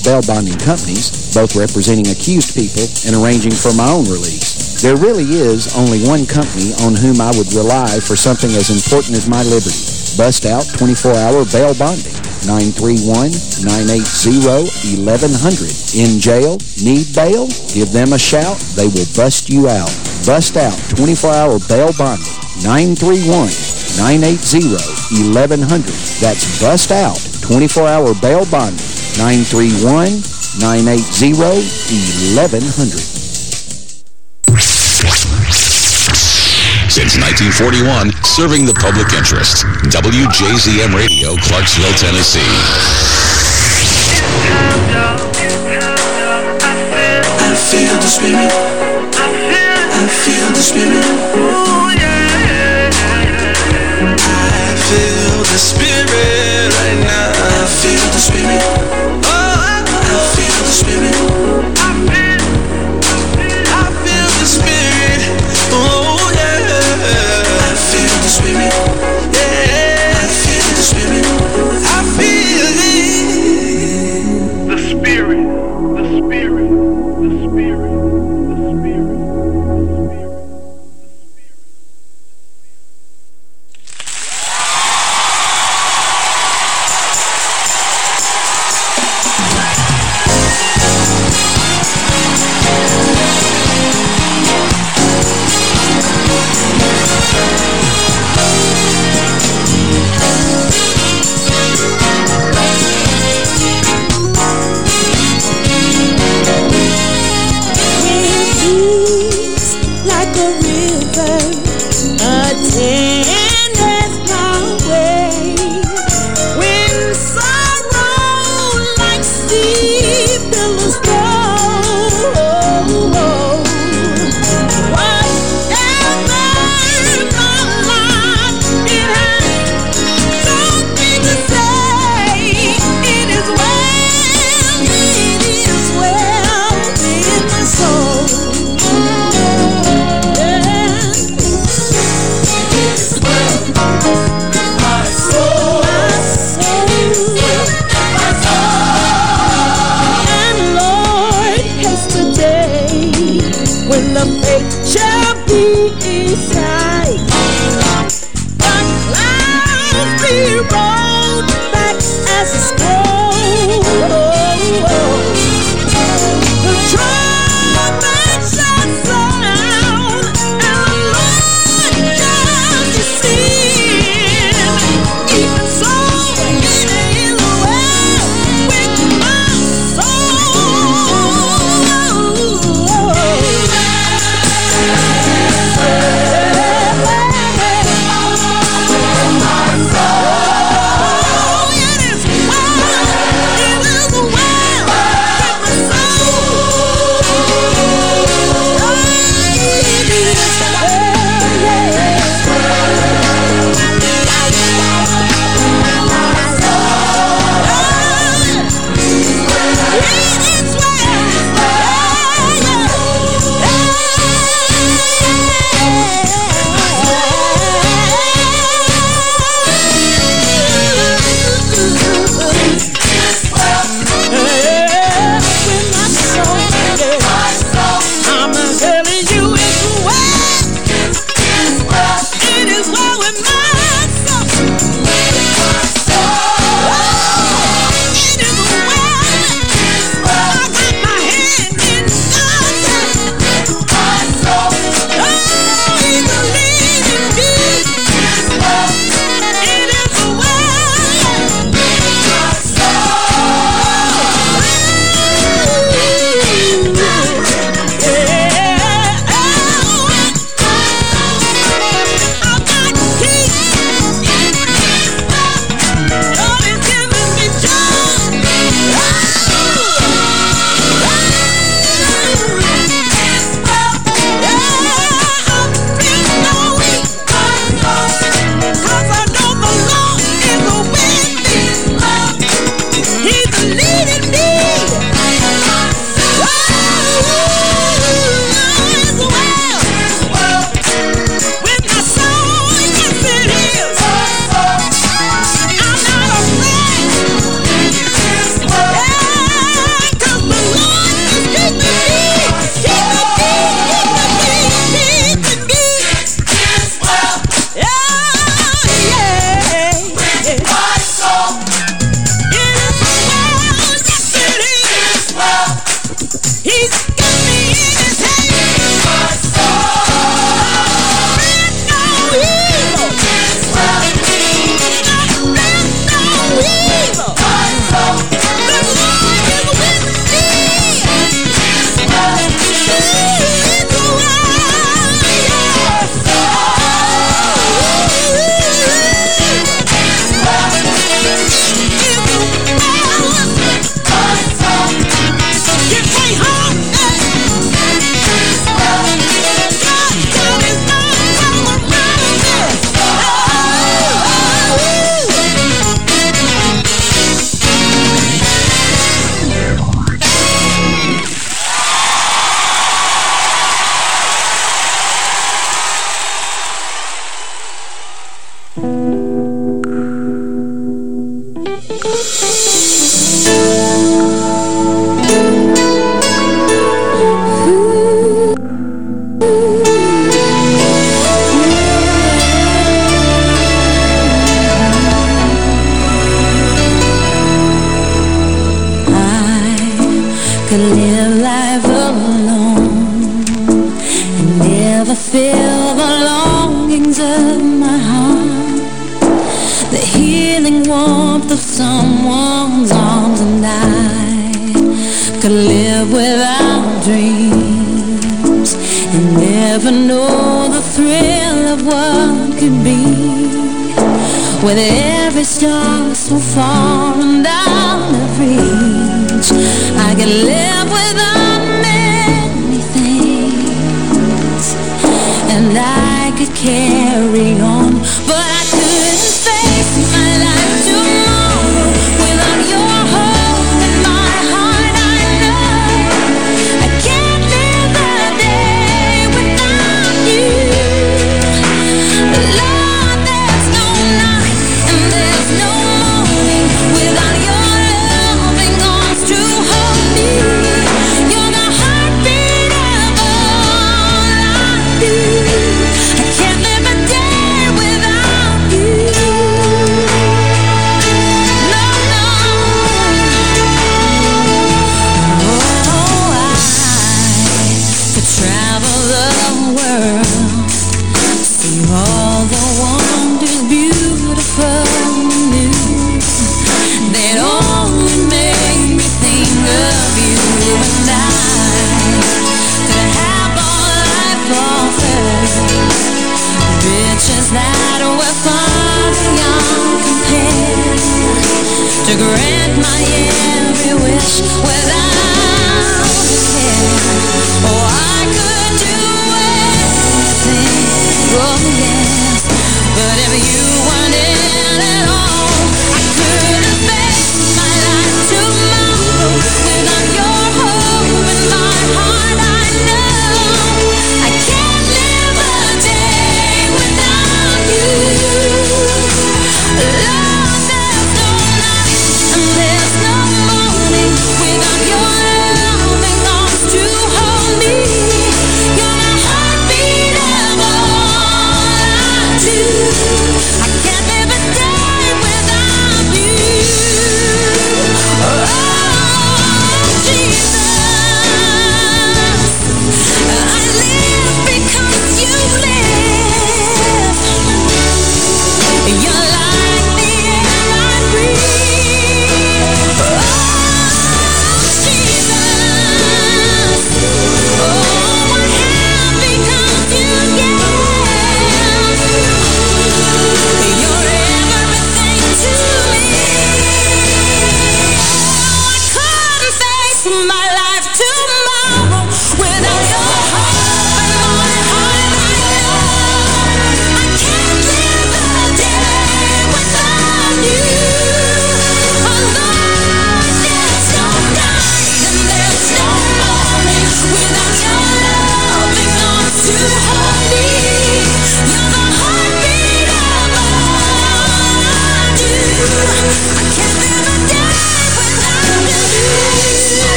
both bail bonding companies, both representing accused people and arranging for my own release. There really is only one company on whom I would rely for something as important as my liberty. Bust out 24-hour bail bonding. 931-980-1100. In jail? Need bail? Give them a shout. They will bust you out. Bust out 24-hour bail bonding. 931-980-1100. That's bust out 24-hour bail bonding. 931-980-1100. Since 1941, serving the public interest. WJZM Radio, Clarksville, Tennessee. I feel the spirit. I feel the spirit. I feel the spirit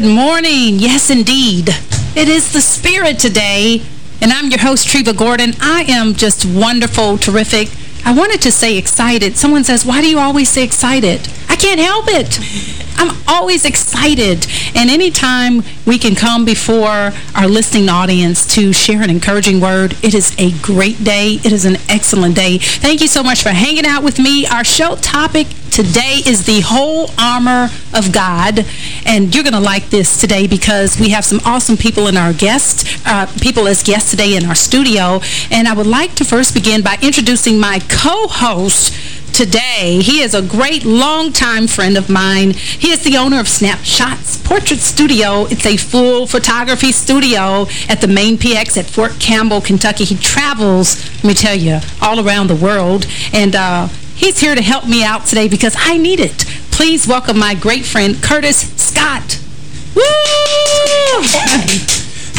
Good morning. Yes, indeed. It is the spirit today, and I'm your host, Treva Gordon. I am just wonderful, terrific. I wanted to say excited. Someone says, why do you always say excited? I can't help it. I'm always excited. And anytime we can come before our listening audience to share an encouraging word, it is a great day. It is an excellent day. Thank you so much for hanging out with me. Our show topic today is the whole armor of God. And you're going to like this today because we have some awesome people in our guests, uh, people as guests today in our studio. And I would like to first begin by introducing my co-host today. He is a great longtime friend of mine. He is the owner of Snapshots Portrait Studio. It's a full photography studio at the main PX at Fort Campbell, Kentucky. He travels, let me tell you, all around the world. And uh, he's here to help me out today because I need it. Please welcome my great friend, Curtis Scott. Woo!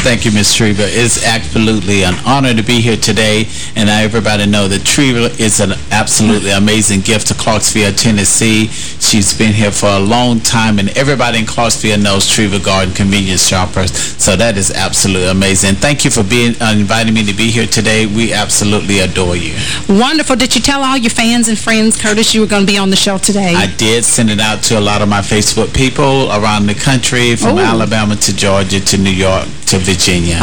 Thank you, Miss Treva. It's absolutely an honor to be here today, and I, everybody know that Treva is an absolutely amazing gift to Clarksville, Tennessee. She's been here for a long time, and everybody in Clarksville knows Treva Gordon Convenience Shoppers, so that is absolutely amazing. Thank you for being uh, inviting me to be here today. We absolutely adore you. Wonderful. Did you tell all your fans and friends, Curtis, you were going to be on the show today? I did send it out to a lot of my Facebook people around the country, from Ooh. Alabama to Georgia to New York to Virginia.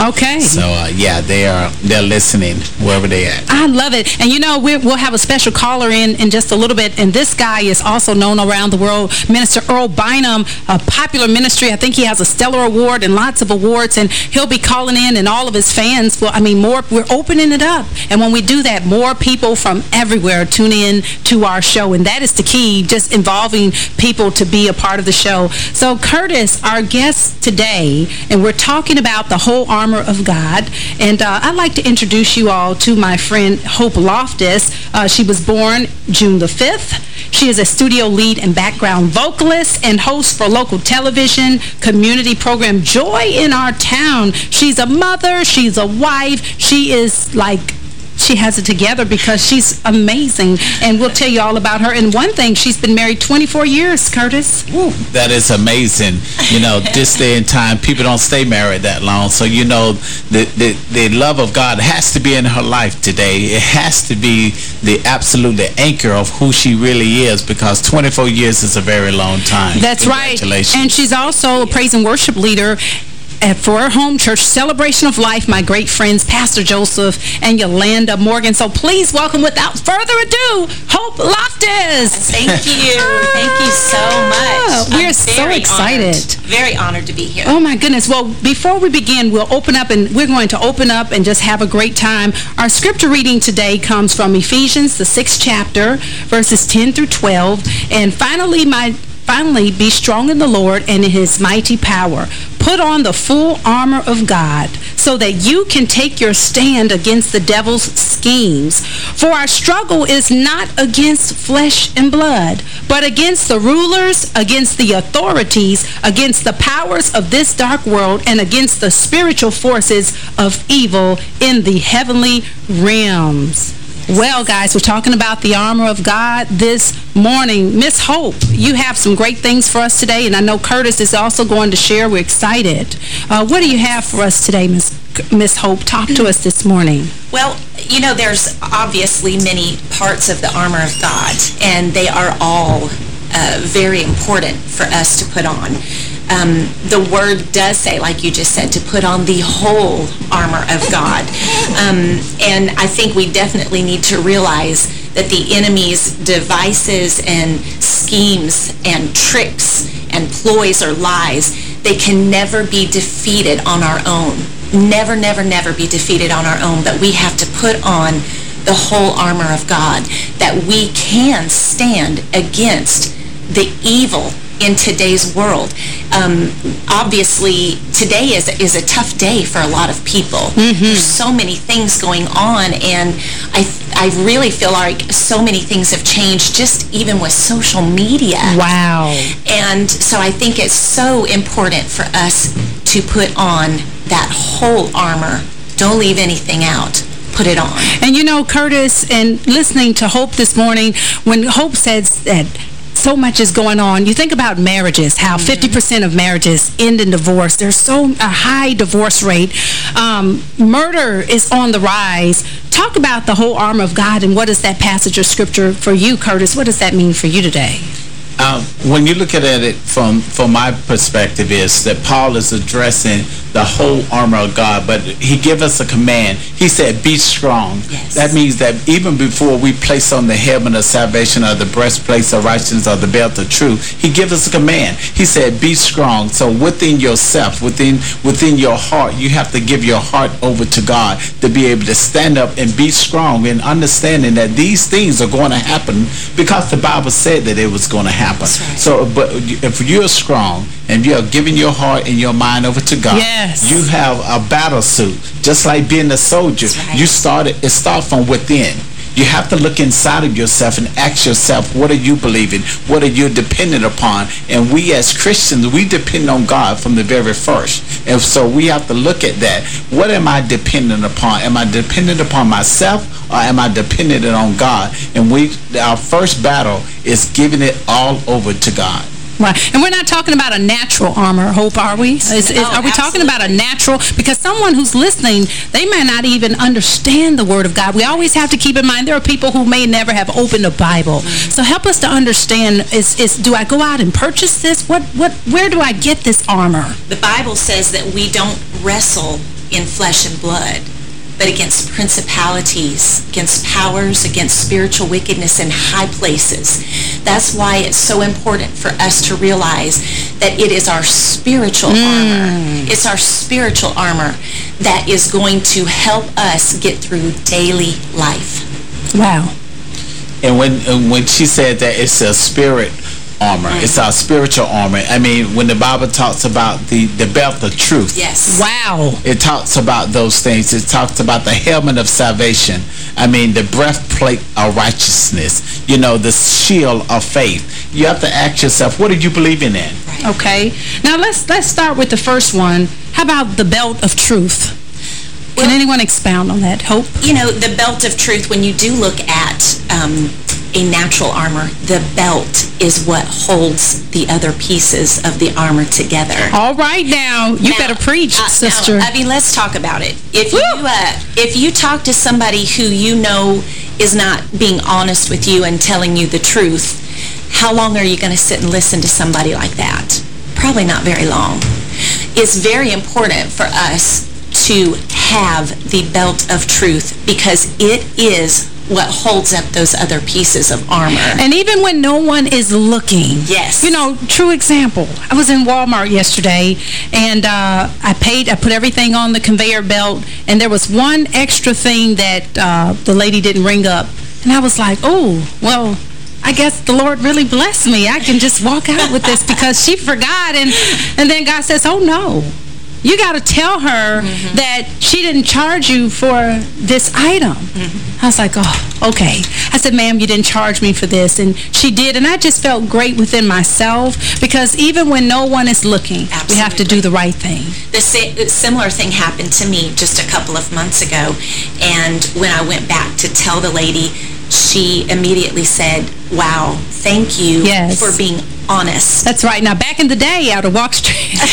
Okay. So, uh, yeah, they are, they're listening wherever they at. I love it. And you know, we will have a special caller in in just a little bit. And this guy is also known around the world, Minister Earl Bynum, a popular ministry. I think he has a stellar award and lots of awards. And he'll be calling in and all of his fans. Well, I mean, more, we're opening it up. And when we do that, more people from everywhere tune in to our show. And that is the key, just involving people to be a part of the show. So Curtis, our guest today, and we're talking about the whole armor of God. And uh, I'd like to introduce you all to my friend Hope Loftus. Uh, she was born June the 5th. She is a studio lead and background vocalist and host for local television community program Joy in Our Town. She's a mother. She's a wife. She is like she has it together because she's amazing. And we'll tell you all about her. And one thing, she's been married 24 years, Curtis. That is amazing. You know, this day and time, people don't stay married that long. So, you know, the, the, the love of God has to be in her life today. It has to be the absolute the anchor of who she really is because 24 years is a very long time. That's right. Congratulations. And she's also a praise and worship leader at for her home church, Celebration of Life, my great friends, Pastor Joseph and Yolanda Morgan. So please welcome, without further ado, Hope Loftus. Thank you. Thank you so Ah, much. we are I'm so excited. honored- very honored to be here. Oh my goodness. Well, before we begin, we'll open up and we're going to open up and just have a great time. Our scripture reading today comes from Ephesians, the sixth chapter, verses 10 through 12. And finally, my finally be strong in the Lord and in his mighty power. Put on the full armor of God so that you can take your stand against the devil's schemes. For our struggle is not against flesh and blood, but against the rulers, against the authorities, against the powers of this dark world, and against the spiritual forces of evil in the heavenly realms. Well, guys, we're talking about the armor of God this morning. Miss Hope, you have some great things for us today, and I know Curtis is also going to share. We're excited. Uh, what do you have for us today, Miss Miss Hope? Talk to us this morning. Well, you know, there's obviously many parts of the armor of God, and they are all uh, very important for us to put on. Um, the word does say, like you just said, to put on the whole armor of God. Um, and I think we definitely need to realize that the enemy's devices and schemes and tricks and ploys or lies, they can never be defeated on our own. Never, never, never be defeated on our own. But we have to put on the whole armor of God, that we can stand against the evil in today's world. Um, obviously, today is, is a tough day for a lot of people. There's so many things going on, and I, I really feel like so many things have changed just even with social media. Wow. And so I think it's so important for us to put on that whole armor. Don't leave anything out. Put it on. And you know, Curtis, and listening to Hope this morning, when Hope says that so much is going on, you think about marriages, how 50% of marriages end in divorce. There's so a high divorce rate. Um, murder is on the rise. Talk about the whole armor of God and what is that passage of scripture for you, Curtis? What does that mean for you today? Um, when you look at it from from my perspective is that Paul is addressing the whole armor of God, but he give us a command. He said, be strong. Yes. That means that even before we place on the helmet of salvation or the breastplate of righteousness or the belt of truth, he gives us a command. He said, be strong. So within yourself, within within your heart, you have to give your heart over to God to be able to stand up and be strong and understanding that these things are going to happen because the Bible said that it was going to happen. So, but if you're strong and you're giving your heart and your mind over to God, Yes. you have a battle suit. Just like being a soldier, right. you started. It start from within. You have to look inside of yourself and ask yourself, what are you believing? What are you dependent upon? And we as Christians, we depend on God from the very first. And so we have to look at that. What am I dependent upon? Am I dependent upon myself or am I dependent on God? And we, our first battle is giving it all over to God. Right. And we're not talking about a natural armor, Hope, are we? Is, is, No, are we talking about a natural? Because someone who's listening, they may not even understand the Word of God. We always have to keep in mind there are people who may never have opened a Bible. Mm-hmm. So help us to understand, is, is do I go out and purchase this? What, what, where do I get this armor? The Bible says that we don't wrestle in flesh and blood, but against principalities, against powers, against spiritual wickedness in high places. That's why it's so important for us to realize that it is our spiritual mm. armor. It's our spiritual armor that is going to help us get through daily life. Wow. And when and when she said that it's a spirit armor, it's our spiritual armor. I mean, when the Bible talks about the, the belt of truth, Yes. Wow. it talks about those things. It talks about the helmet of salvation. I mean, the breastplate of righteousness. You know, the shield of faith. You have to ask yourself, what are you believing in? Okay. Now let's let's start with the first one. How about the belt of truth? Can anyone expound on that? Hope? you know, the belt of truth, when you do look at um, a natural armor, the belt is what holds the other pieces of the armor together. All right now. You Now, better preach, uh, now, sister. I mean, let's talk about it. If you uh, if you talk to somebody who you know is not being honest with you and telling you the truth, how long are you going to sit and listen to somebody like that? Probably not very long. It's very important for us to have the belt of truth because it is what holds up those other pieces of armor. And even when no one is looking. Yes. You know, true example. I was in Walmart yesterday, and uh, I paid, I put everything on the conveyor belt, and there was one extra thing that uh, the lady didn't ring up. And I was like, oh, well, I guess the Lord really blessed me. I can just walk out with this because she forgot. And, and then God says, oh, no. You got to tell her mm-hmm. that she didn't charge you for this item. Mm-hmm. I was like, oh, okay. I said, ma'am, you didn't charge me for this. And she did. And I just felt great within myself because even when no one is looking, we have to do the right thing. The similar thing happened to me just a couple of months ago, and when I went back to tell the lady, she immediately said, wow, thank you Yes. for being honest. That's right. Now, back in the day, out of Walk Street.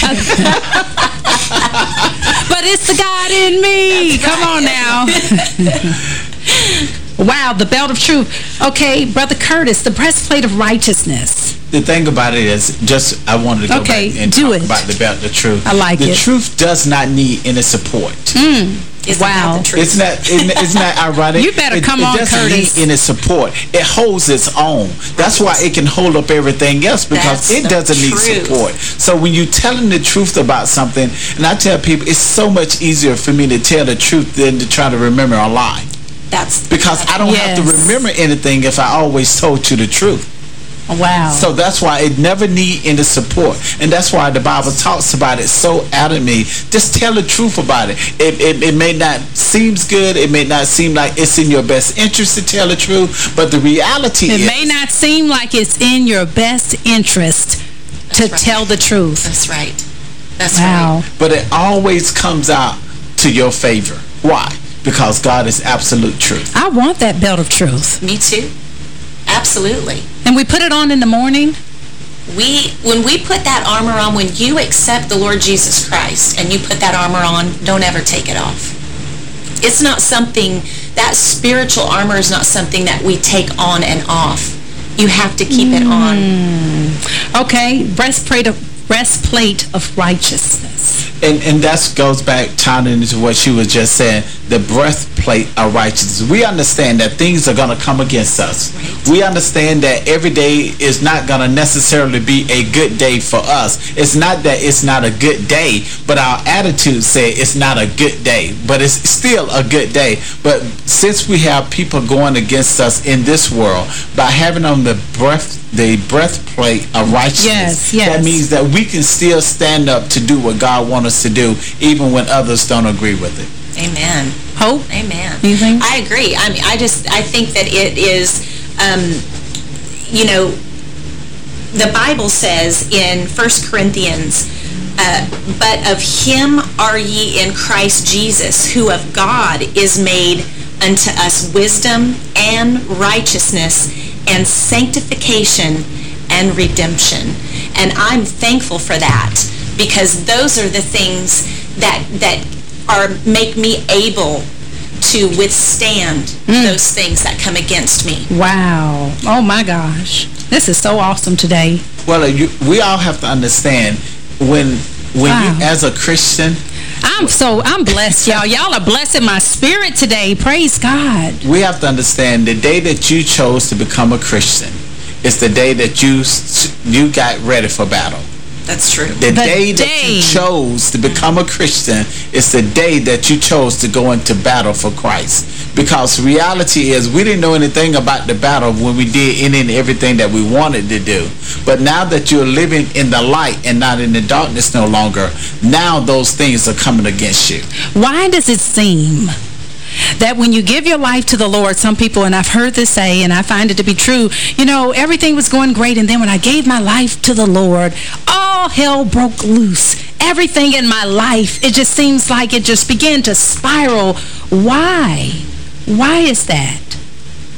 but it's the God in me. Come on now. wow, the belt of truth. Okay, Brother Curtis, the breastplate of righteousness. The thing about it is, just I wanted to go Okay, back and do talk it. about the belt of truth. I like the it. truth does not need any support. Hmm. Isn't Wow. that? It's not, isn't, isn't that ironic? You better it, come it on, doesn't Curtis. need any support. It holds its own. That's why it can hold up everything else because That's it doesn't need support. So when you're telling the truth about something, and I tell people, it's so much easier for me to tell the truth than to try to remember a lie. That's Because I don't have to remember anything if I always told you the truth. Wow. So that's why it never need any support. And that's why the Bible talks about it so adamantly. Just tell the truth about it. It, it. it may not seems good. It may not seem like it's in your best interest to tell the truth. But the reality it is... It may not seem like it's in your best interest to right. tell the truth. That's right. That's Wow. right. But it always comes out to your favor. Why? Because God is absolute truth. I want that belt of truth. Me too. Absolutely. And we put it on in the morning. We, when we put that armor on, when you accept the Lord Jesus Christ and you put that armor on, don't ever take it off. It's not something, that spiritual armor is not something that we take on and off. You have to keep it on. Hmm. Okay, breastplate of breastplate of righteousness. And and that goes back tying into what she was just saying, the breastplate of righteousness. We understand that things are going to come against us. Right. We understand that every day is not going to necessarily be a good day for us. It's not that it's not a good day, but our attitude say it's not a good day, but it's still a good day. But since we have people going against us in this world, by having on the breath the breastplate of righteousness, Yes, yes. that means that we can still stand up to do what God wants us to do, even when others don't agree with it. Amen. Hope? Amen. Anything? I agree. I mean, I just, I think that it is, um, you know, the Bible says in 1 Corinthians, uh, but of him are ye in Christ Jesus, who of God is made unto us wisdom and righteousness and sanctification and redemption. And I'm thankful for that because those are the things that that are make me able to withstand mm. those things that come against me. Wow. Oh, my gosh. This is so awesome today. Well, you, we all have to understand when when Wow. you, as a Christian, I'm so, I'm blessed, y'all. Y'all are blessing my spirit today. Praise God. we have to understand the day that you chose to become a Christian is the day that you you got ready for battle. That's true. The, day, that you chose to become a Christian is the day that you chose to go into battle for Christ. Because reality is we didn't know anything about the battle when we did any and everything that we wanted to do. But now that you're living in the light and not in the darkness no longer, now those things are coming against you. Why does it seem that when you give your life to the Lord, some people, and I've heard this say, and I find it to be true, you know, everything was going great, and then when I gave my life to the Lord, all hell broke loose. Everything in my life, it just seems like it just began to spiral. Why? Why is that?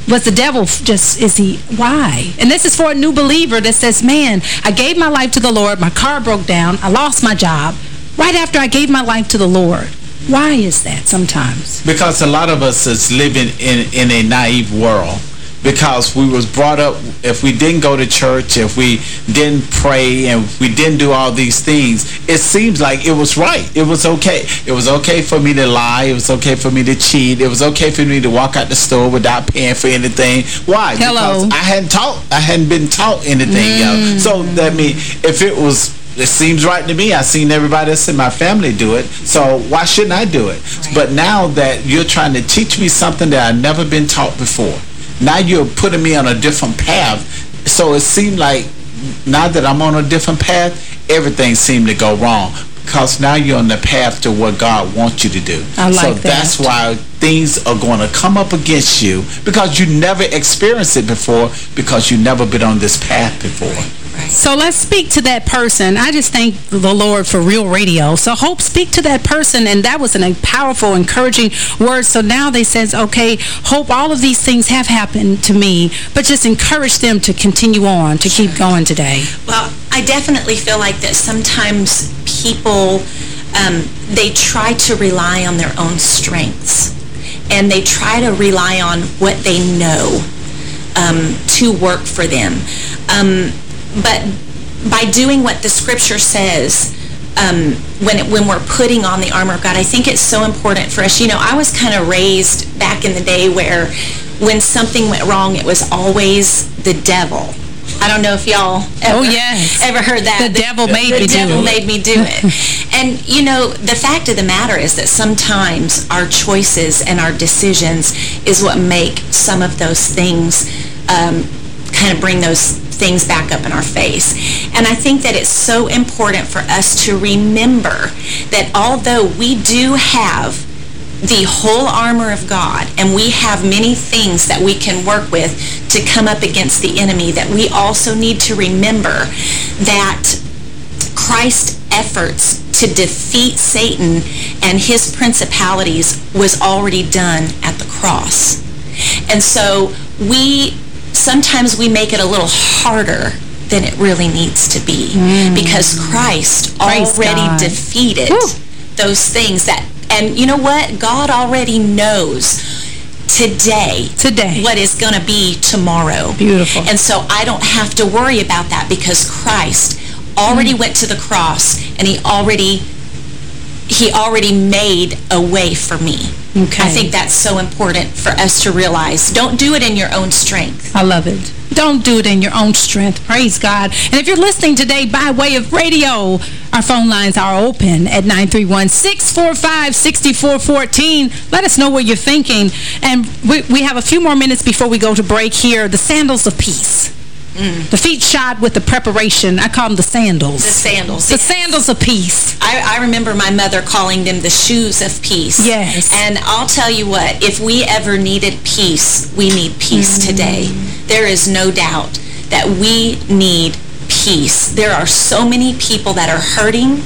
Was the devil just, is he, why? And this is for a new believer that says, man, I gave my life to the Lord, my car broke down, I lost my job, right after I gave my life to the Lord. Why is that sometimes? Because a lot of us is living in, in a naive world. Because we was brought up, if we didn't go to church, if we didn't pray, and we didn't do all these things, it seems like it was right. It was okay. It was okay for me to lie. It was okay for me to cheat. It was okay for me to walk out the store without paying for anything. Why? Hello. Because I hadn't taught, I hadn't been taught anything else. Mm. So, that mean, if it was it seems right to me. I've seen everybody else in my family do it, so why shouldn't I do it? But now that you're trying to teach me something that I've never been taught before, now you're putting me on a different path. So it seemed like now that I'm on a different path, everything seemed to go wrong. Because now you're on the path to what God wants you to do. I so like that's why things are going to come up against you because you never experienced it before because you've never been on this path before. So let's speak to that person. I just thank the Lord for real radio. So Hope, speak to that person. And that was a powerful, encouraging word. So now they says, okay, Hope, all of these things have happened to me, but just encourage them to continue on, to keep going today. Well, I definitely feel like that sometimes people, um, they try to rely on their own strengths. And they try to rely on what they know um, to work for them. Um, but by doing what the scripture says, um, when, it, when we're putting on the armor of God, I think it's so important for us. You know, I was kind of raised back in the day where when something went wrong, it was always the devil. I don't know if y'all ever, Oh, yes. ever heard that. The devil made the me do the devil it. made me do it. and, you know, the fact of the matter is that sometimes our choices and our decisions is what make some of those things um, kind of bring those things back up in our face. And I think that it's so important for us to remember that although we do have the whole armor of God, and we have many things that we can work with to come up against the enemy, that we also need to remember that Christ's efforts to defeat Satan and his principalities was already done at the cross. And so we, sometimes we make it a little harder than it really needs to be because Christ already God. defeated Whew. those things that, and you know what? God already knows today Today. what is going to be tomorrow. Beautiful. And so I don't have to worry about that because Christ already Mm. went to the cross and he already he already made a way for me. Okay. I think that's so important for us to realize. Don't do it in your own strength. I love it. Don't do it in your own strength. Praise God. And if you're listening today by way of radio, our phone lines are open at 931-645-6414. Let us know what you're thinking. And we, we have a few more minutes before we go to break here. The sandals of peace. The feet shod with the preparation. I call them the sandals. The sandals. The yes. sandals of peace. I, I remember my mother calling them the shoes of peace. Yes. And I'll tell you what, if we ever needed peace, we need peace mm. today. There is no doubt that we need peace. There are so many people that are hurting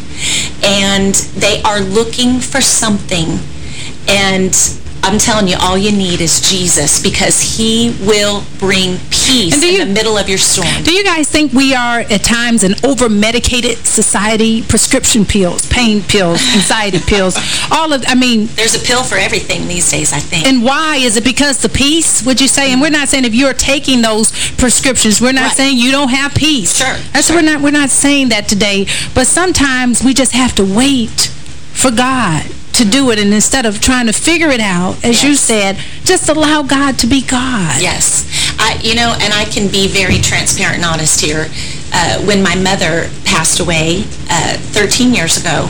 and they are looking for something. And I'm telling you, all you need is Jesus because he will bring peace do in the middle of your storm. Do you guys think we are, at times, an over-medicated society? Prescription pills, pain pills, anxiety pills, all of, I mean, There's a pill for everything these days, I think. and why? Is it because the peace, would you say? And we're not saying if you're taking those prescriptions, we're not Right. saying you don't have peace. Sure, That's sure. we're not we're not saying that today. But sometimes we just have to wait for God to do it and instead of trying to figure it out, as you said, just allow God to be God. Yes. I, you know, and I can be very transparent and honest here. Uh, when my mother passed away uh, 13 years ago,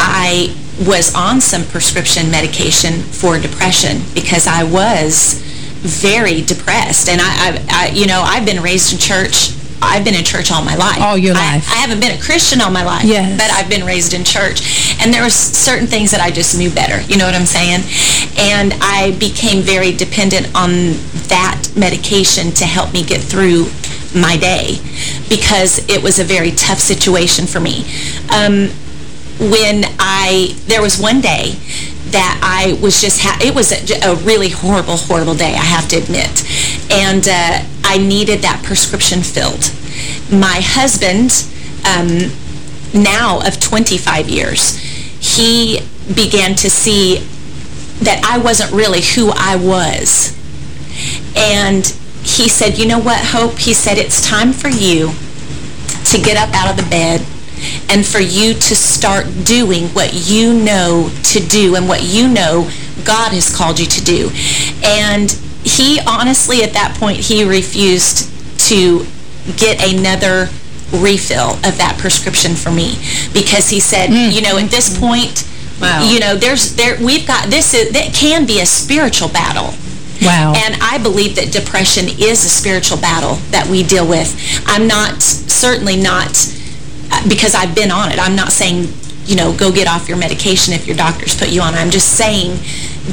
I was on some prescription medication for depression because I was very depressed. And I, I, I you know, I've been raised in church. I've been in church all my life. All your life. I, haven't been a Christian all my life, Yes. but I've been raised in church. And there was certain things that I just knew better, you know what I'm saying? And I became very dependent on that medication to help me get through my day because it was a very tough situation for me. Um, when I, there was one day that I was just, it was a, a really horrible, horrible day, I have to admit. And uh, I needed that prescription filled. My husband, um, now of 25 years, he began to see that I wasn't really who I was. And he said, you know what, Hope? He said, it's time for you to get up out of the bed and for you to start doing what you know to do and what you know God has called you to do. And he honestly, at that point, he refused to get another refill of that prescription for me because he said, mm. you know, at this point, Wow. you know, there's there we've got this is that can be a spiritual battle. Wow. And I believe that depression is a spiritual battle that we deal with. I'm not, certainly not, because I've been on it, I'm not saying, you know, go get off your medication if your doctors put you on. I'm just saying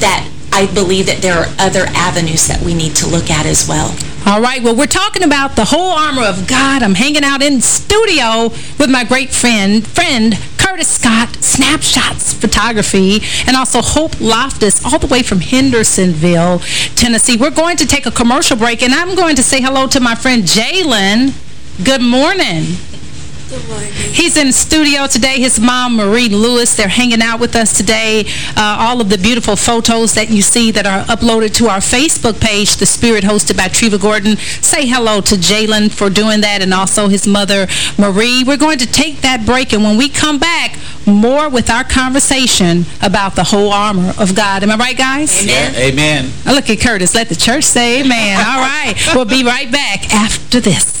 that I believe that there are other avenues that we need to look at as well. All right, well, we're talking about the whole armor of God. I'm hanging out in studio with my great friend, friend Curtis Scott, Snapshots Photography, and also Hope Loftus, all the way from Hendersonville, Tennessee. We're going to take a commercial break, and I'm going to say hello to my friend Jalen. Good morning. He's in studio today. His mom, Marie Lewis, they're hanging out with us today. Uh, all of the beautiful photos that you see that are uploaded to our Facebook page, The Spirit, hosted by Treva Gordon. Say hello to Jalen for doing that and also his mother, Marie. We're going to take that break, and when we come back, more with our conversation about the whole armor of God. Am I right, guys? Amen. Amen. Look at Curtis. Let the church say amen. All right. We'll be right back after this.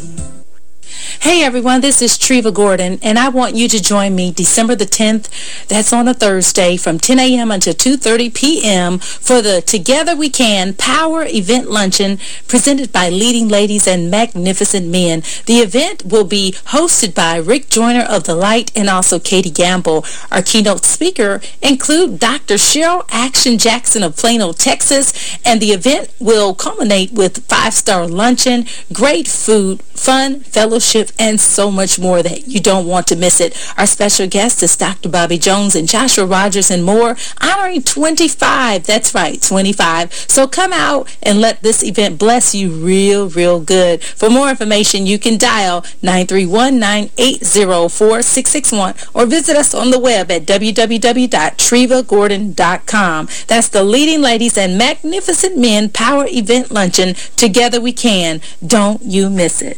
Hey everyone, this is Treva Gordon, and I want you to join me December the 10th, that's on a Thursday, from 10 a.m. until 2.30 p.m. for the Together We Can Power Event Luncheon presented by leading ladies and magnificent men. The event will be hosted by Rick Joyner of The Light and also Katie Gamble. Our keynote speaker include Dr. Cheryl Action Jackson of Plano, Texas, and the event will culminate with five-star luncheon, great food, fun, fellowship, and so much more that you don't want to miss it. Our special guest is Dr. Bobby Jones and Joshua Rogers and more, honoring 25. That's right, 25. So come out and let this event bless you real, real good. For more information, you can dial 931-980-4661 or visit us on the web at www.trevagordon.com. That's the Leading Ladies and Magnificent Men Power Event Luncheon. Together we can. Don't you miss it.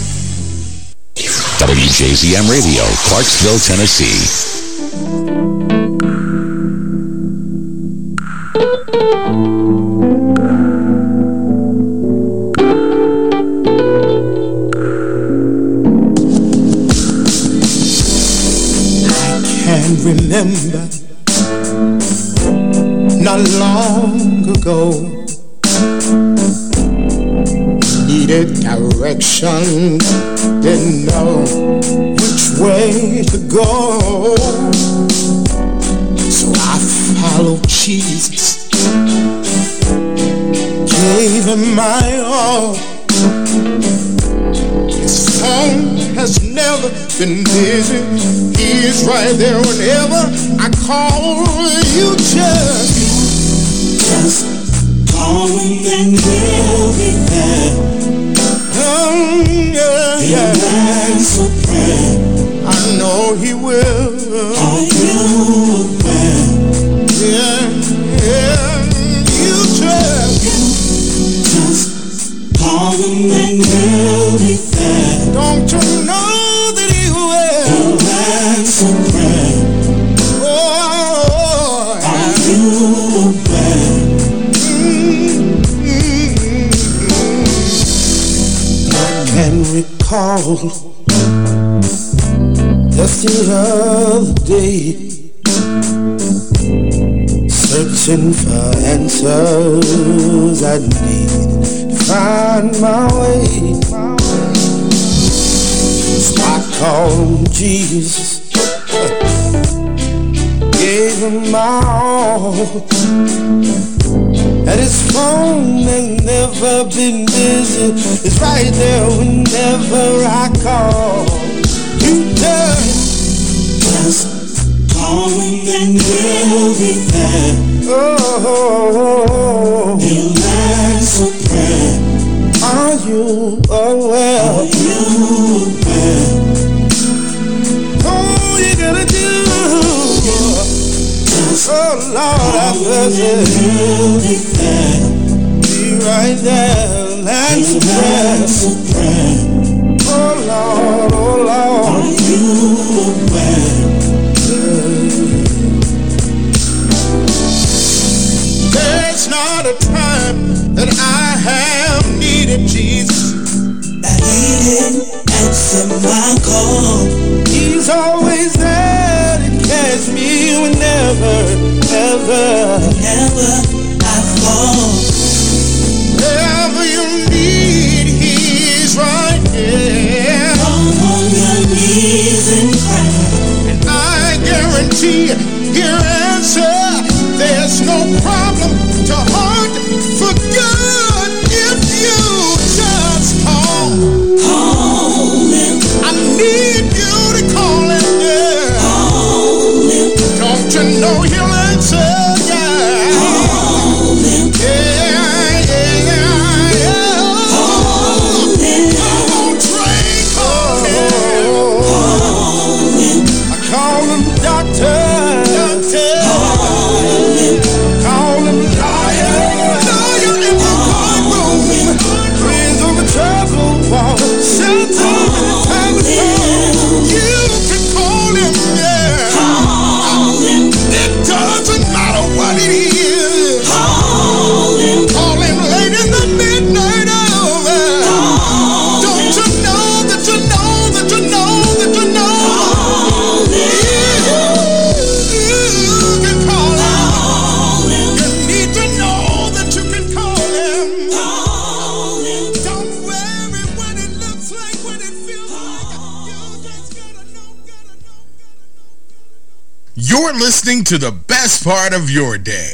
WJZM Radio, Clarksville, Tennessee. can remember not long ago needed direction didn't know which way to go so I followed Jesus gave him my all his phone has never been busy. He is right there whenever I call. You just, just call him and he'll be there. Prayer. I know he will. The other day searching for answers I need to find my way. So I called Jesus, gave him my all. And his phone ain't never been busy. It's right there whenever listening to the best part of your day.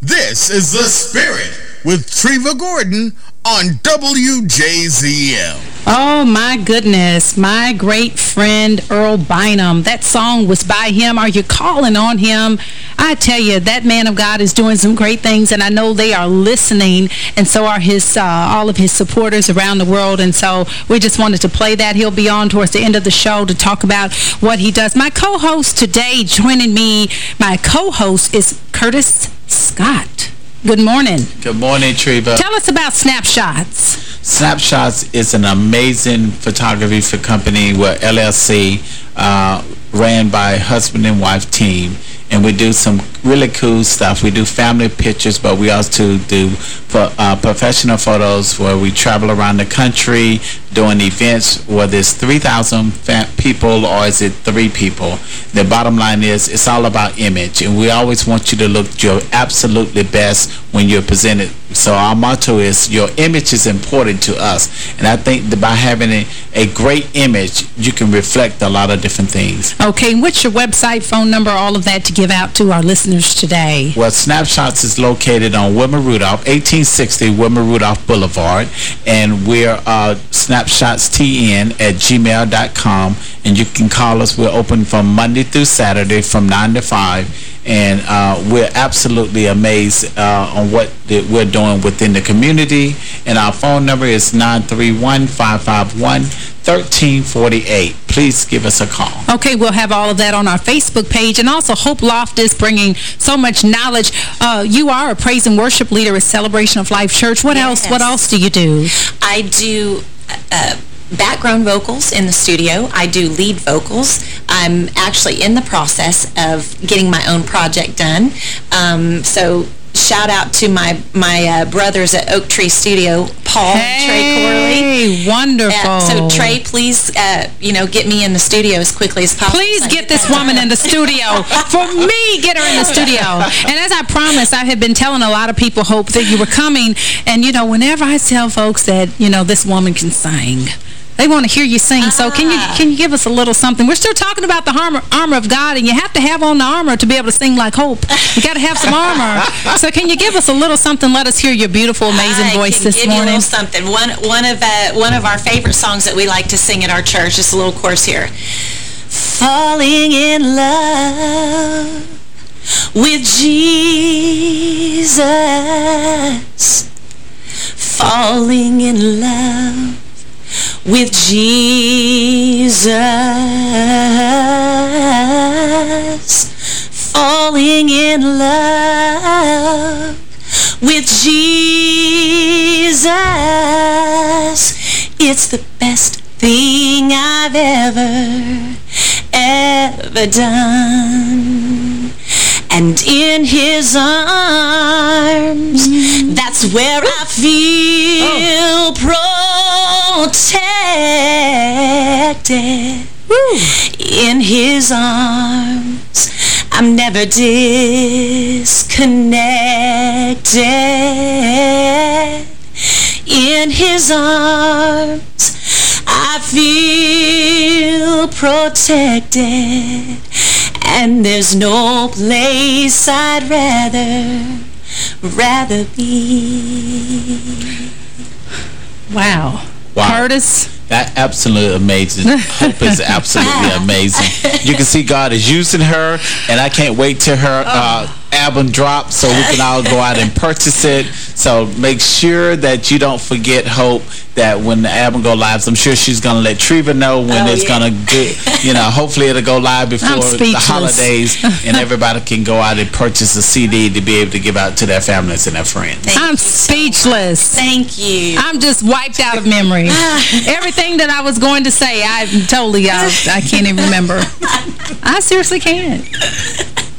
This is The Spirit with Treva Gordon on WJZM. Oh, my goodness. My great friend Earl Bynum. That song was by him. Are you calling on him? I tell you, that man of God is doing some great things, and I know they are listening, and so are his uh, all of his supporters around the world, and so we just wanted to play that. He'll be on towards the end of the show to talk about what he does. My co-host today, joining me, my co-host is Curtis Scott. Good morning. Good morning, Treva. Tell us about Snapshots. Snapshots is an amazing photography for company where LLC uh, ran by husband and wife team and we do some really cool stuff. We do family pictures, but we also do for, uh, professional photos where we travel around the country doing events, whether it's 3,000 people or is it three people. The bottom line is it's all about image, and we always want you to look your absolutely best when you're presented. So our motto is your image is important to us, and I think that by having a, a great image, you can reflect a lot of different things. Okay, what's your website, phone number, all of that to give out to our listeners today? Well, Snapshots is located on Wilma Rudolph, 1860 Wilma Rudolph Boulevard, and we're uh, snapshotstn at gmail.com, and you can call us. We're open from Monday through Saturday from 9 to 5, and uh, we're absolutely amazed uh, on what we're doing within the community. And our phone number is 931-551-1348. Please give us a call. Okay, we'll have all of that on our Facebook page. And also, Hope Loft is bringing so much knowledge. Uh, you are a praise and worship leader at Celebration of Life Church. What yes. else What else do you do? I do... Uh, background vocals in the studio. I do lead vocals. I'm actually in the process of getting my own project done. Um, so shout out to my my uh, brothers at Oak Tree Studio, Paul hey, Trey Corley. wonderful. Uh, so Trey, please, uh, you know, get me in the studio as quickly as possible. Please get this woman in the studio. For me, get her in the studio. And as I promised, I had been telling a lot of people, Hope, that you were coming. And, you know, whenever I tell folks that, you know, this woman can sing, they want to hear you sing. Ah. So can you ah. can you give us a little something? We're still talking about the armor, armor of God, and you have to have on the armor to be able to sing like Hope. You got to have some armor. so can you give us a little something? Let us hear your beautiful, amazing I voice this morning. I give you a little something. One, one, of, uh, one of our favorite songs that we like to sing at our church, just a little chorus here. Falling in love with Jesus. Falling in love with Jesus falling in love with Jesus. It's the best thing I've ever ever done and in his arms mm. that's where I feel oh. protected Woo. in his arms I'm never disconnected in his arms I feel protected and there's no place I'd rather, rather be. Wow. Wow. Curtis? That absolutely amazing. Hope is absolutely amazing. You can see God is using her, and I can't wait to her uh, oh album drop so we can all go out and purchase it. So make sure that you don't forget Hope that when the album go live, I'm sure she's going to let Treva know when oh, it's yeah. going to, get, you know, hopefully it'll go live before the holidays and everybody can go out and purchase a CD to be able to give out to their families and their friends. Thank I'm speechless. So Thank you. I'm just wiped out of memory. Everything that I was going to say, I totally, I, I can't even remember. I seriously can't.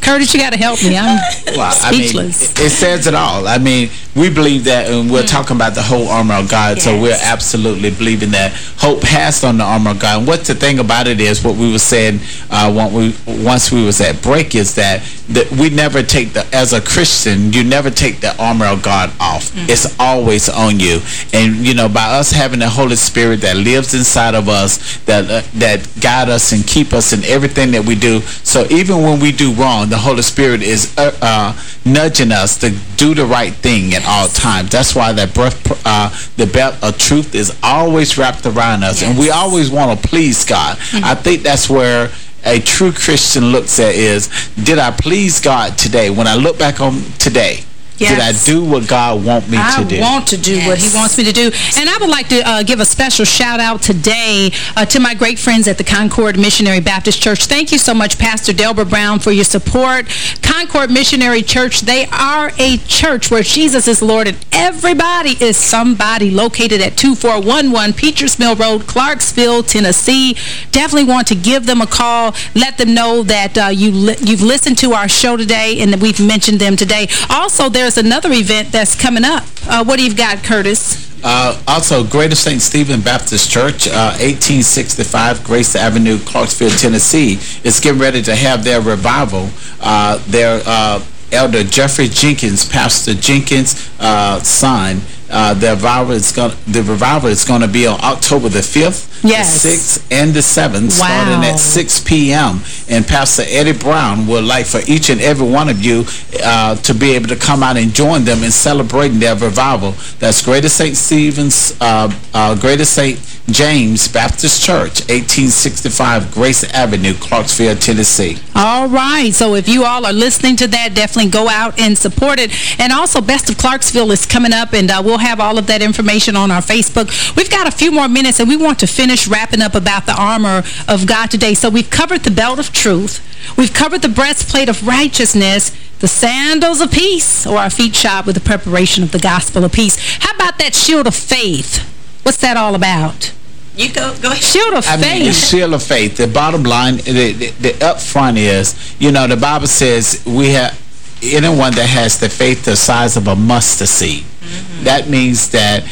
Curtis, you got to help me. I'm well, speechless. I mean, it, it says it all. I mean, we believe that, and we're talking about the whole armor of God, so we're absolutely believing that hope has on the armor of God. And what the thing about it is, what we were saying uh, when we, once we was at break is that, that we never take the, as a Christian, you never take the armor of God off. It's always on you. And, you know, by us having the Holy Spirit that lives inside of us, that, uh, that guide us and keep us in everything that we do. So even when we do wrong, the Holy Spirit is uh, uh, nudging us to do the right thing at all times. That's why that breath, uh, the belt of truth is always wrapped around us. And we always want to please God. I think that's where a true Christian looks at is, did I please God today? When I look back on today, did I do what God want me I to do? I want to do what he wants me to do. And I would like to uh, give a special shout out today uh, to my great friends at the Concord Missionary Baptist Church. Thank you so much, Pastor Delbert Brown, for your support. Concord Missionary Church, they are a church where Jesus is Lord and everybody is somebody located at 2411 Peters Mill Road, Clarksville, Tennessee. Definitely want to give them a call. Let them know that uh, you li you've listened to our show today and that we've mentioned them today. Also, there's another event that's coming up. Uh, what do you got, Curtis? Uh, also, Greater St. Stephen Baptist Church, uh, 1865 Grace Avenue, Clarksville, Tennessee, is getting ready to have their revival. Uh, their uh, Elder Jeffrey Jenkins, Pastor Jenkins' uh, son, uh, the revival is going the revival is going to be on October the 5th, Yes. the 6th, and the 7th, starting at 6 p.m. And Pastor Eddie Brown would like for each and every one of you uh, to be able to come out and join them in celebrating their revival. That's Greater St. Stephen's, uh, uh, Greater St. James Baptist Church, 1865 Grace Avenue, Clarksville, Tennessee. All right. So if you all are listening to that, definitely go out and support it. And also, Best of Clarksville is coming up, and uh, we'll have all of that information on our Facebook. We've got a few more minutes, and we want to finish wrapping up about the armor of God today. So we've covered the belt of truth. We've covered the breastplate of righteousness, the sandals of peace, or our feet shod with the preparation of the gospel of peace. How about that shield of faith? What's that all about? You go, go ahead. Shield of I mean, the faith. shield of faith. The bottom line, the, the, the up front is, you know, the Bible says we have anyone that has the faith the size of a mustard seed. Mm-hmm. That means that,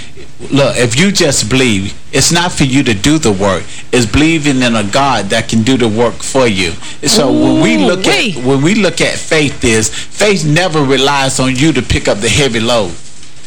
look, if you just believe, it's not for you to do the work. It's believing in a God that can do the work for you. So when we look Ooh-wee. at when we look at faith is faith never relies on you to pick up the heavy load.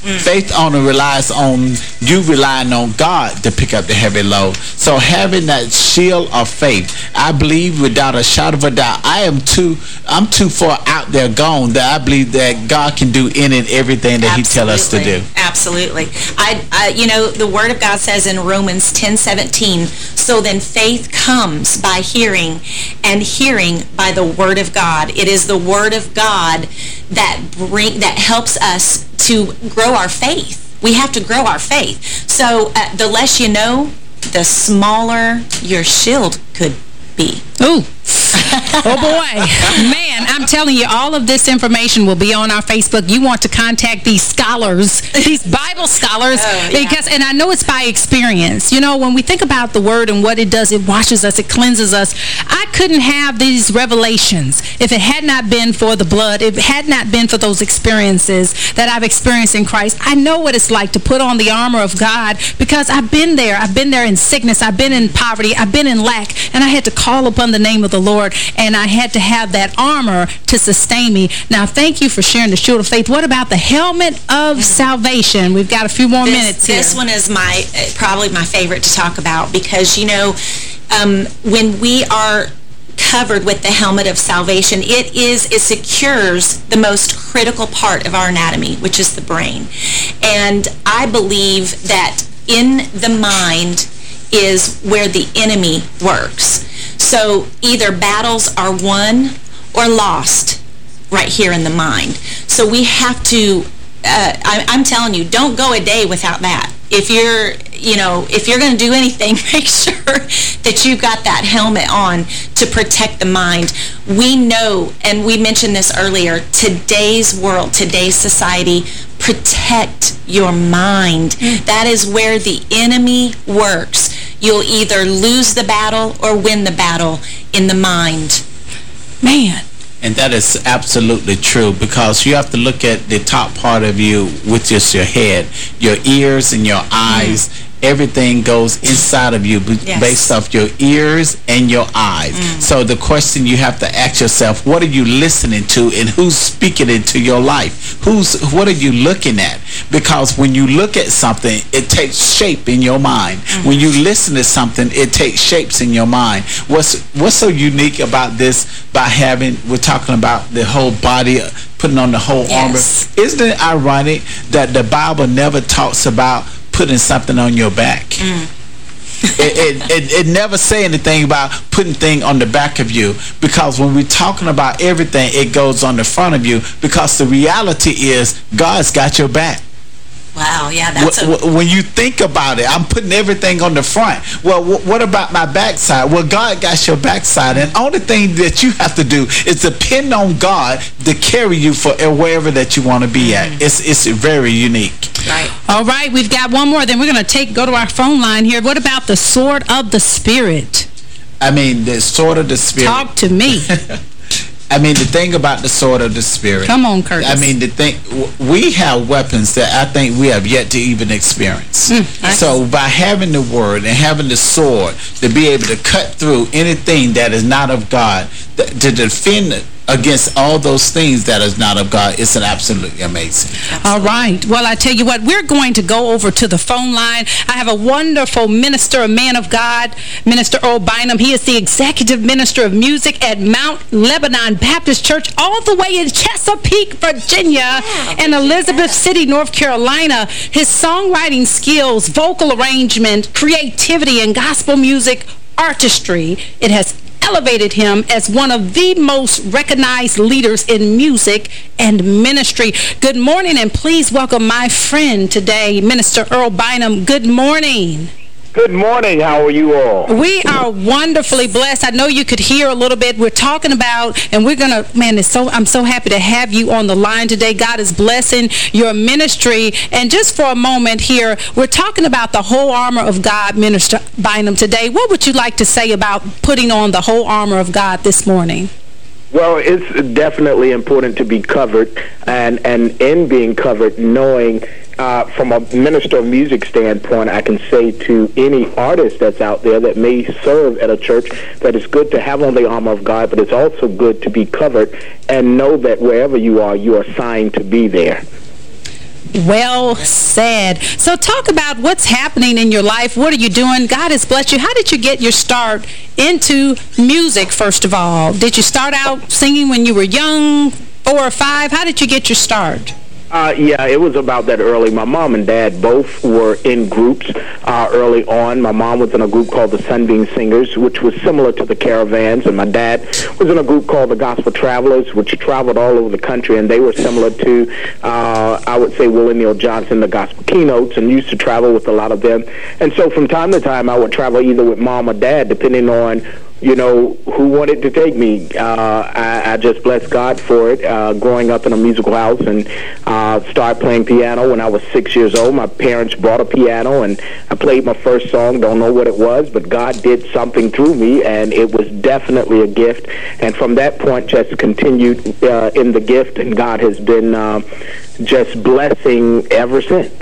Faith only relies on you relying on God to pick up the heavy load. So having that shield of faith, I believe without a shadow of a doubt, I am too I'm too far out there gone that I believe that God can do in and everything that he tell us to do. Absolutely. I, I, you know, the Word of God says in Romans 10:17, so then faith comes by hearing, and hearing by the Word of God. It is the Word of God that bring that helps us to grow our faith. We have to grow our faith. So uh, the less you know, the smaller your shield could be. Ooh. oh boy. Man, I'm telling you, all of this information will be on our Facebook. You want to contact these scholars, these Bible scholars, Oh, yeah. because, and I know it's by experience. You know, when we think about the word and what it does, it washes us, it cleanses us. I couldn't have these revelations if it had not been for the blood, if it had not been for those experiences that I've experienced in Christ. I know what it's like to put on the armor of God because I've been there. I've been there in sickness. I've been in poverty. I've been in lack. And I had to call upon the name of the Lord and I had to have that armor to sustain me. Now, thank you for sharing the shield of faith. What about the helmet of salvation? We've got a few more this, minutes here. This one is my uh, probably my favorite to talk about because, you know, um, when we are covered with the helmet of salvation, it is, it secures the most critical part of our anatomy, which is the brain. And I believe that in the mind is where the enemy works. So either battles are won or lost right here in the mind. So we have to, uh, I, I'm telling you, don't go a day without that. If you're, you know, if you're going to do anything, make sure that you've got that helmet on to protect the mind. We know, and we mentioned this earlier, today's world, today's society, protect your mind. That is where the enemy works. You'll either lose the battle or win the battle in the mind. Man, And that is absolutely true because you have to look at the top part of you, which is your head, your ears and your eyes. Mm. Everything goes inside of you yes. based off your ears and your eyes. Mm. So the question you have to ask yourself, what are you listening to and who's speaking into your life? Who's What are you looking at? Because when you look at something, it takes shape in your mind. Mm. When you listen to something, it takes shapes in your mind. What's What's so unique about this by having, we're talking about the whole body putting on the whole yes. armor. Isn't it ironic that the Bible never talks about putting something on your back? Mm. it, it, it, it, never say anything about putting thing on the back of you because when we're talking about everything, it goes on the front of you because the reality is God's got your back. Wow, yeah, that's When you think about it, I'm putting everything on the front. Well, what about my backside? Well, God got your backside, and only thing that you have to do is depend on God to carry you for wherever that you want to be at. Mm -hmm. It's, it's very unique. Right. All right, we've got one more. Then we're going to take go to our phone line here. What about the sword of the Spirit? I mean, the sword of the Spirit. Talk to me. I mean, the thing about the sword of the Spirit. Come on, Curtis. I mean, the thing, we have weapons that I think we have yet to even experience. Mm, so by having the word and having the sword to be able to cut through anything that is not of God, to defend against all those things that is not of God. It's an absolutely amazing. Absolutely. All right. Well, I tell you what, we're going to go over to the phone line. I have a wonderful minister, a man of God, Minister Earl Bynum. He is the executive minister of music at Mount Lebanon Baptist Church all the way in Chesapeake, Virginia yeah, and Elizabeth City, North Carolina. His songwriting skills, vocal arrangement, creativity, and gospel music artistry, it has elevated him as one of the most recognized leaders in music and ministry. Good morning, and please welcome my friend today, Minister Earl Bynum. Good morning. Good morning. How are you all? We are wonderfully blessed. I know you could hear a little bit. We're talking about, and we're going to, man, it's so I'm so happy to have you on the line today. God is blessing your ministry. And just for a moment here, we're talking about the whole armor of God, Minister Bynum, today. What would you like to say about putting on the whole armor of God this morning? Well, it's definitely important to be covered, and, and in being covered, knowing uh, from a minister of music standpoint, I can say to any artist that's out there that may serve at a church that it's good to have on the armor of God, but it's also good to be covered and know that wherever you are, you are assigned to be there. Well said. So talk about what's happening in your life. What are you doing? God has blessed you. How did you get your start into music, first of all? Did you start out singing when you were young, four or five? How did you get your start? Uh, yeah, it was about that early. My mom and dad both were in groups uh, early on. My mom was in a group called the Sunbeam Singers, which was similar to the Caravans, and my dad was in a group called the Gospel Travelers, which traveled all over the country, and they were similar to, uh, I would say, Willie Neal Johnson, the Gospel Keynotes, and used to travel with a lot of them. And so from time to time, I would travel either with mom or dad, depending on you know, who wanted to take me. Uh, I, I just bless God for it. Uh, growing up in a musical house and uh, started playing piano when I was six years old. My parents bought a piano and I played my first song. Don't know what it was, but God did something through me, and it was definitely a gift. And from that point, just continued uh, in the gift, and God has been uh, just blessing ever since.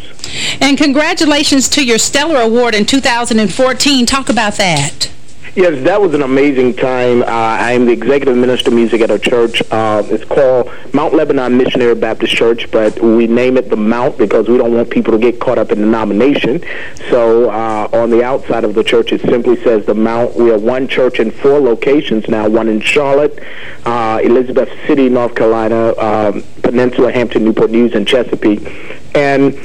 And congratulations to your Stellar Award in 2014. Talk about that. Yes, that was an amazing time. Uh, I am the executive minister of music at a church. Uh, it's called Mount Lebanon Missionary Baptist Church, but we name it the Mount because we don't want people to get caught up in the nomination. So uh, on the outside of the church, it simply says the Mount. We are one church in four locations now, one in Charlotte, uh, Elizabeth City, North Carolina, um, Peninsula, Hampton, Newport News, and Chesapeake. And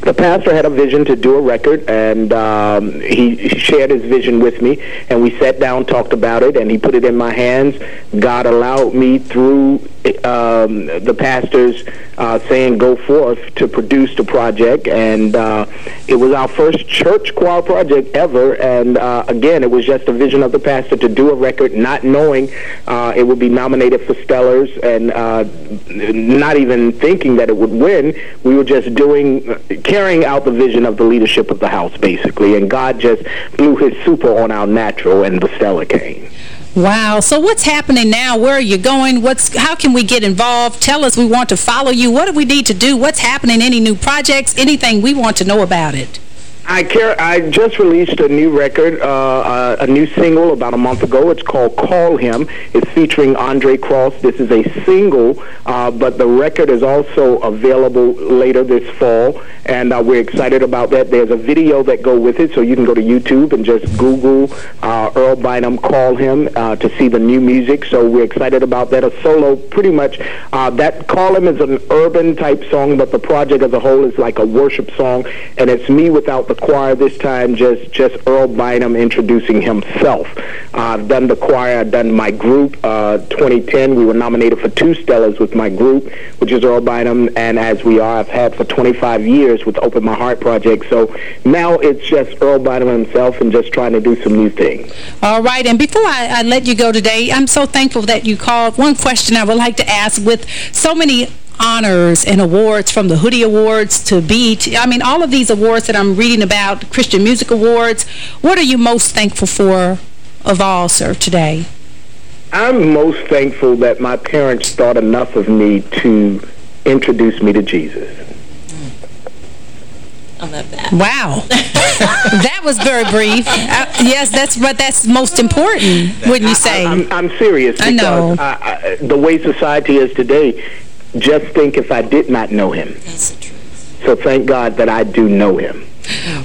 the pastor had a vision to do a record, and um, he shared his vision with me, and we sat down, talked about it, and he put it in my hands. God allowed me through um, the pastors uh, saying go forth to produce the project, and uh, it was our first church choir project ever, and uh, again, it was just a vision of the pastor to do a record, not knowing uh, it would be nominated for Stellars, and uh, not even thinking that it would win. We were just doing carrying out the vision of the leadership of the house, basically. And God just blew his super on our natural, and the stellar came. Wow. So what's happening now? Where are you going? What's How can we get involved? Tell us we want to follow you. What do we need to do? What's happening? Any new projects? Anything we want to know about it? I care. I just released a new record, uh, uh, a new single about a month ago. It's called "Call Him." It's featuring Andre Cross. This is a single, uh, but the record is also available later this fall, and uh, we're excited about that. There's a video that go with it, so you can go to YouTube and just Google uh, Earl Bynum "Call Him" uh, to see the new music. So we're excited about that. A solo, pretty much. Uh, that "Call Him" is an urban type song, but the project as a whole is like a worship song, and it's me without the choir this time, just just Earl Bynum introducing himself. I've done the choir, I've done my group. Uh, 2010, we were nominated for two Stellars with my group, which is Earl Bynum, and as we are, I've had for 25 years with Open My Heart Project. So now it's just Earl Bynum himself and just trying to do some new things. All right. And before I, I let you go today, I'm so thankful that you called. One question I would like to ask with so many honors and awards from the Hoodie Awards to BET. I mean, all of these awards that I'm reading about, Christian Music Awards, what are you most thankful for of all, sir, today? I'm most thankful that my parents thought enough of me to introduce me to Jesus. I love that. Wow. that was very brief. Uh, yes, that's but that's most important, wouldn't you say? I, am I'm serious I because know. I, I, the way society is today, just think if I did not know him. That's the truth. So thank God that I do know him.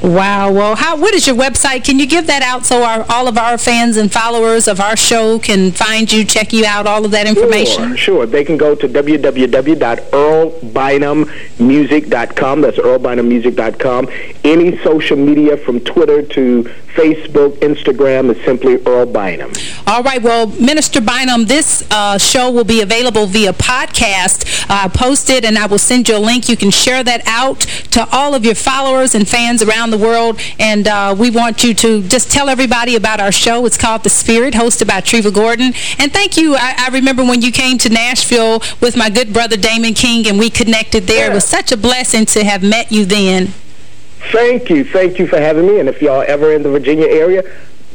Wow. Well, how? what is your website? Can you give that out so our, all of our fans and followers of our show can find you, check you out, all of that information? Sure, sure. They can go to www.earlbynummusic.com. That's earlbynummusic.com. Any social media from Twitter to Facebook, Instagram is simply Earl Bynum. All right. Well, Minister Bynum, this uh, show will be available via podcast. Uh, posted, and I will send you a link. You can share that out to all of your followers and fans around the world. And uh, we want you to just tell everybody about our show. It's called The Spirit, hosted by Treva Gordon. And thank you. I, I remember when you came to Nashville with my good brother Damon King, and we connected there. It was such a blessing to have met you then. Thank you. Thank you for having me. And if y'all ever in the Virginia area,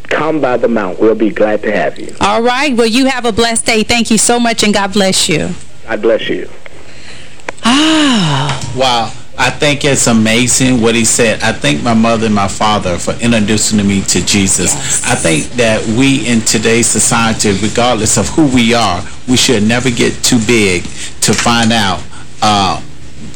come by the Mount. We'll be glad to have you. All right. Well, you have a blessed day. Thank you so much, and God bless you. God bless you. Ah. Wow. I think it's amazing what he said. I thank my mother and my father for introducing me to Jesus. I think that we in today's society, regardless of who we are, we should never get too big to find out uh,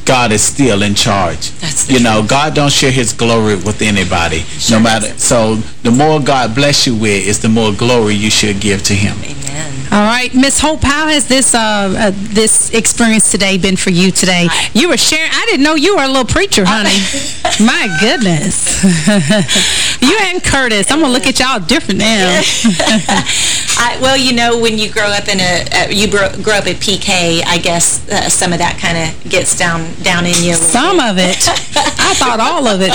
God is still in charge. That's you know, God don't share his glory with anybody. no matter. So the more God bless you with is the more glory you should give to him. Amen. All right, Miss Hope, how has this uh, uh, this experience today been for you today? You were sharing. I didn't know you were a little preacher, honey. My goodness. you and Curtis. I'm gonna look at y'all different now. I, well, you know, when you grow up in a, uh, you grow, grow up at PK, I guess uh, some of that kind of gets down down in you. Some of it. I thought all of it.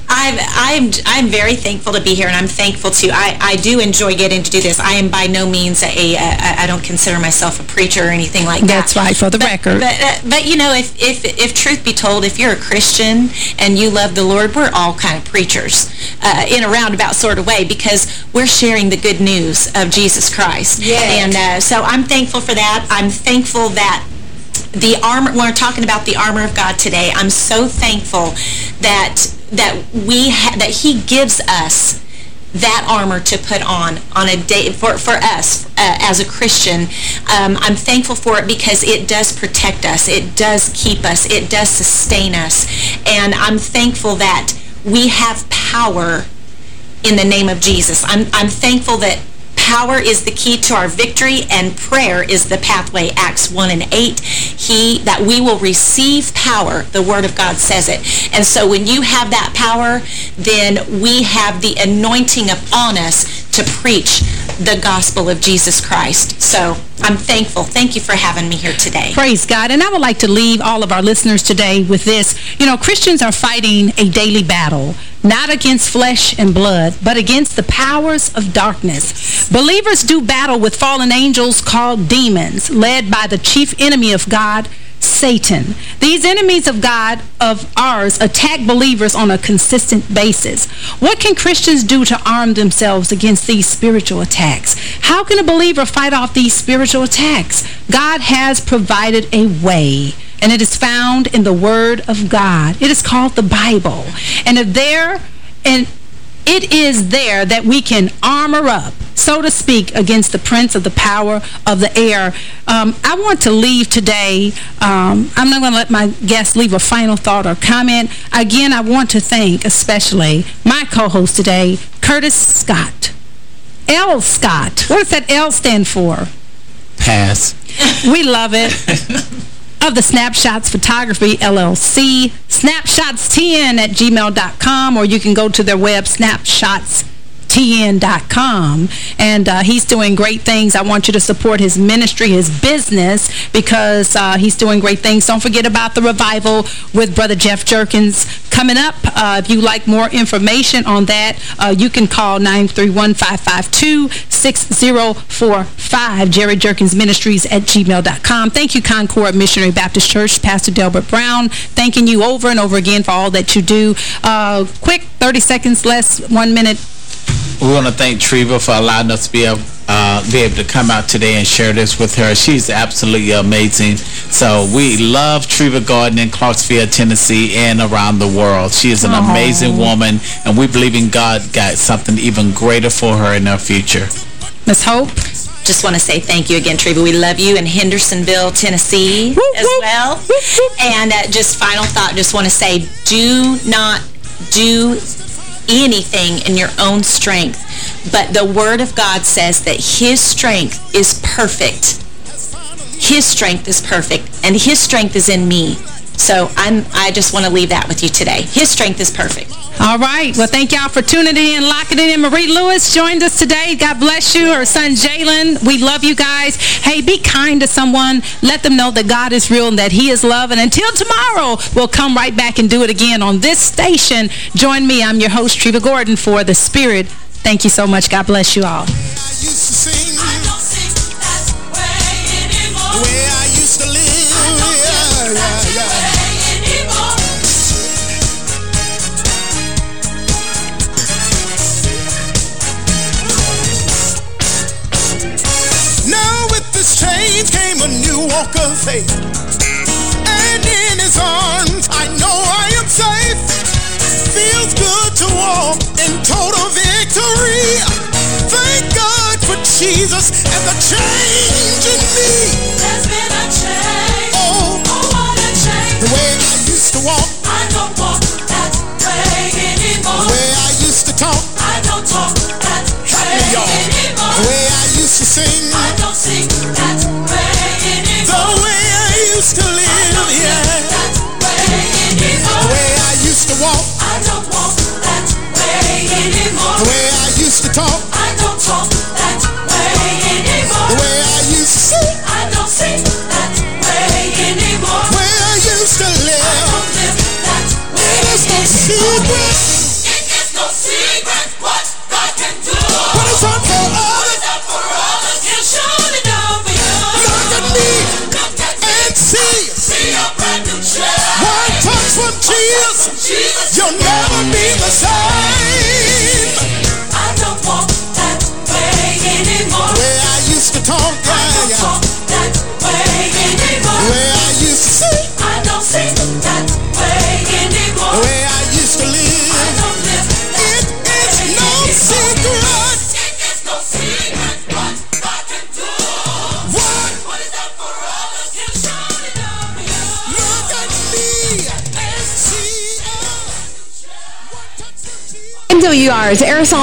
I'm I'm I'm very thankful to be here, and I'm thankful to. I I do enjoy getting to do this. I am by no means a, a, a I don't consider myself a preacher or anything like that. That's right, for the but, record. But uh, but you know, if if if truth be told, if you're a Christian and you love the Lord, we're all kind of preachers uh, in a roundabout sort of way because we're sharing the good news of Jesus Christ. Yes. And uh, so I'm thankful for that. I'm thankful that the armor we're talking about the armor of God today I'm so thankful that that we that he gives us that armor to put on on a day for for us uh, as a Christian. Um, I'm thankful for it because it does protect us. It does keep us. It does sustain us. And I'm thankful that we have power in the name of Jesus. I'm, I'm thankful that power is the key to our victory and prayer is the pathway. Acts 1 and 8 he that we will receive power the word of god says it. And so when you have that power then we have the anointing upon us to preach the gospel of jesus christ so i'm thankful thank you for having me here today Praise God. And I would like to leave all of our listeners today with this. You know, Christians are fighting a daily battle, not against flesh and blood, but against the powers of darkness. Believers do battle with fallen angels called demons, led by the chief enemy of God, Satan. These enemies of God, of ours, attack believers on a consistent basis. What can Christians do to arm themselves against these spiritual attacks? How can a believer fight off these spiritual attacks? God has provided a way and it is found in the Word of God. It is called the Bible. And if there, and it is there that we can armor up, so to speak, against the prince of the power of the air. Um, I want to leave today. Um, I'm not going to let my guests leave a final thought or comment. Again, I want to thank especially my co-host today, Curtis Scott. L. Scott. What does that L stand for? Pass. We love it. of the Snapshots Photography LLC, snapshotstn at gmail.com, or you can go to their web, snapshots tn.com and uh, he's doing great things. I want you to support his ministry, his business because uh, he's doing great things. Don't forget about the revival with Brother Jeff Jerkins coming up. Uh, if you like more information on that, uh, you can call 931-552-6045 Jerry Jerkins Ministries at gmail.com. Thank you, Concord Missionary Baptist Church, Pastor Delbert Brown. Thanking you over and over again for all that you do. Uh, quick, 30 seconds less, one minute we want to thank Treva for allowing us to be able, uh, be able to come out today and share this with her. She's absolutely amazing. So we love Treva Gordon in Clarksville, Tennessee, and around the world. She is an Aww. amazing woman, and we believe in God got something even greater for her in her future. Miss Hope? just want to say thank you again, Treva. We love you in Hendersonville, Tennessee as well. and uh, just final thought, just want to say, do not do anything in your own strength. But the Word of God says that His strength is perfect. His strength is perfect, and His strength is in me. So I'm, I just want to leave that with you today. His strength is perfect. All right. Well, thank y'all for tuning in and locking in. Marie Lewis joined us today. God bless you. Her son, Jalen. We love you guys. Hey, be kind to someone. Let them know that God is real and that he is love. And until tomorrow, we'll come right back and do it again on this station. Join me. I'm your host, Treva Gordon, for The Spirit. Thank you so much. God bless you all. Walk of faith. And in his arms, I know I am safe. Feels good to walk in total victory. Thank God for Jesus and the change in me. There's been a change. Oh, oh what a change. The way I used to walk. Walk